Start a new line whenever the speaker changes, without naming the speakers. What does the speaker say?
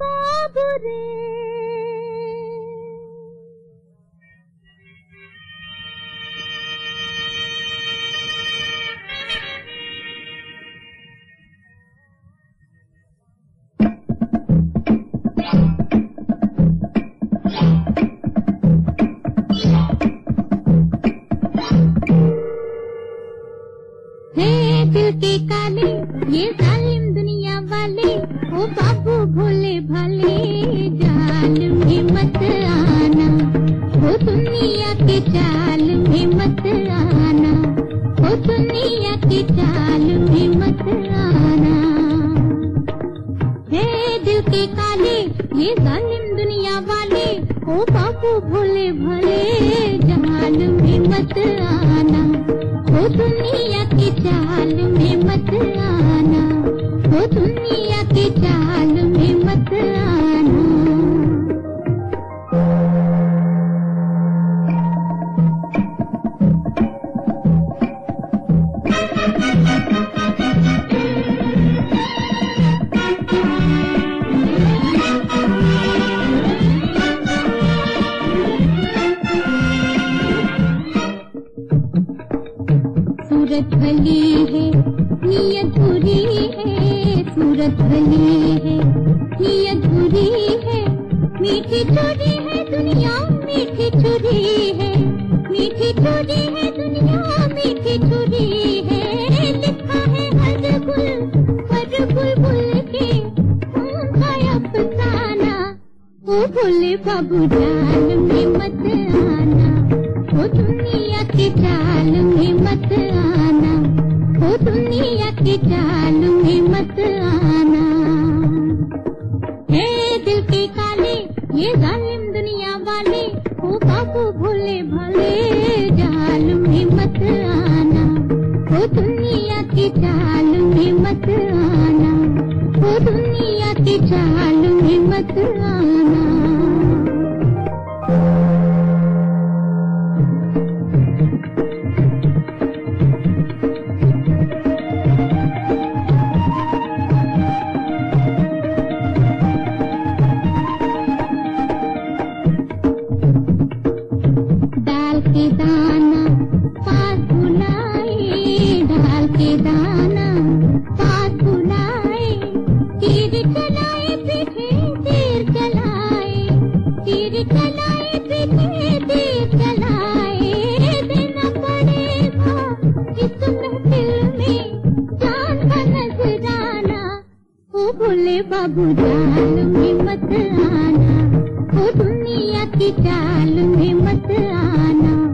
बाबू रे के काले, ये जालिम दुनिया वाले, ओ बाबू भोले भाले, जाल में मत आना। ओ दुनिया के चाल में मत आना, ओ दुनिया के चाल में मत आना। हे दिल के काले, ये जालिम दुनिया वाले, ओ बाबू भोले भाले, जाल में मत आना। ओ दुनिया चाल में मत आना। वो दुनिया के चाल सूरत भली है, नीयत बुरी है, सूरत भली है, नीयत बुरी है, मीठी चोरी है दुनिया, मीठी चोरी है, मीठी चोरी है दुनिया, मीठी चोरी है। लिखा है हर गुल, हर के ओ भोले बाबू जाल में मत आना, ओ दुनिया की चाल में मत आना की चाल में मत आना। हे दिल के काले, ये जालिम दुनिया वाले ओ बाबू भोले भाले जाल में मत आना। ओ दुनिया की चाल में मत आना। ओ दुनिया की चाल में मत आना। के दाना पास बुलाए डाल के दाना पास बुलाए, तीर चलाए, पीछे तीर चलाए तीर चलाए, पीछे तीर चलाए देना पड़ेगा इस महफिल में जान का नजराना, ओ भोले बाबू जाल में मत आना। की चाल में मत आना।